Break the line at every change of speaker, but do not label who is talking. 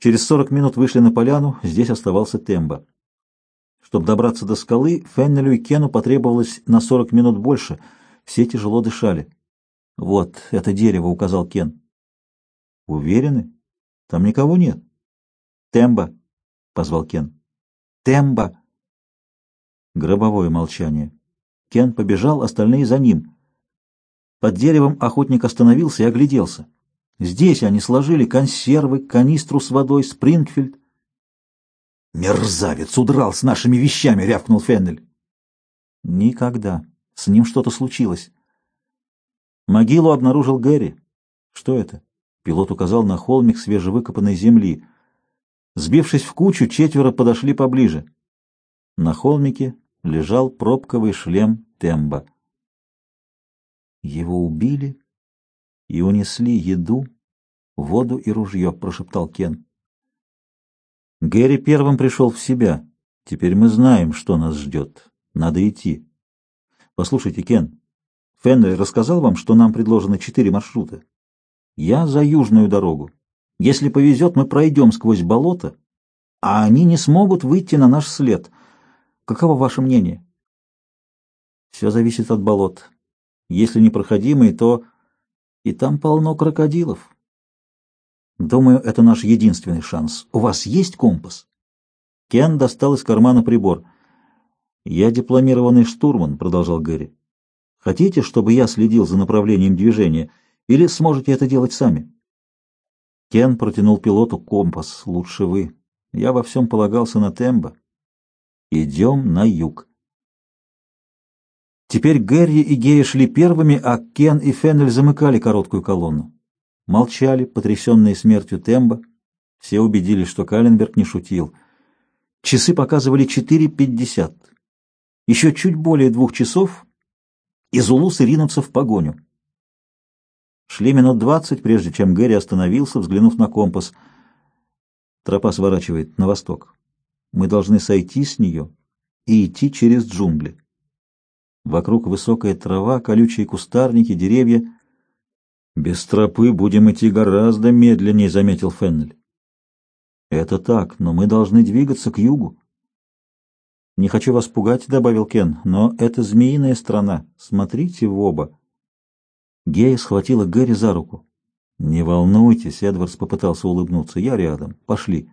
Через сорок минут вышли на поляну, здесь оставался Тембо. Чтобы добраться до скалы, Феннелю и Кену потребовалось на сорок минут больше. Все тяжело дышали. «Вот, это дерево», — указал Кен. «Уверены? Там никого нет». «Тембо», — позвал Кен. «Тембо!» Гробовое молчание. Кен побежал, остальные за ним. Под деревом охотник остановился и огляделся. Здесь они сложили консервы, канистру с водой, Спрингфильд. «Мерзавец удрал с нашими вещами!» — рявкнул Феннель. «Никогда. С ним что-то случилось». Могилу обнаружил Гэри. «Что это?» — пилот указал на холмик свежевыкопанной земли. Сбившись в кучу, четверо подошли поближе. На холмике лежал пробковый шлем Темба. Его убили и унесли еду, воду и ружье, — прошептал Кен. Гэри первым пришел в себя. Теперь мы знаем, что нас ждет. Надо идти. Послушайте, Кен, Феннель рассказал вам, что нам предложено четыре маршрута. Я за южную дорогу. Если повезет, мы пройдем сквозь болото, а они не смогут выйти на наш след. Каково ваше мнение? Все зависит от болот. Если непроходимые, то и там полно крокодилов. Думаю, это наш единственный шанс. У вас есть компас? Кен достал из кармана прибор. Я дипломированный штурман, продолжал Гэри. Хотите, чтобы я следил за направлением движения, или сможете это делать сами? Кен протянул пилоту компас. Лучше вы. Я во всем полагался на тембо. Идем на юг. Теперь Гэри и Гея шли первыми, а Кен и Феннель замыкали короткую колонну. Молчали, потрясенные смертью Темба. Все убедились, что Каленберг не шутил. Часы показывали 4.50. Еще чуть более двух часов, и зулусы ринутся в погоню. Шли минут двадцать, прежде чем Гэри остановился, взглянув на компас. Тропа сворачивает на восток. Мы должны сойти с нее и идти через джунгли. Вокруг высокая трава, колючие кустарники, деревья. «Без тропы будем идти гораздо медленнее», — заметил Феннель. «Это так, но мы должны двигаться к югу». «Не хочу вас пугать», — добавил Кен, — «но это змеиная страна. Смотрите в оба». Гея схватила Гэри за руку. «Не волнуйтесь», — Эдвардс попытался улыбнуться, — «я рядом. Пошли».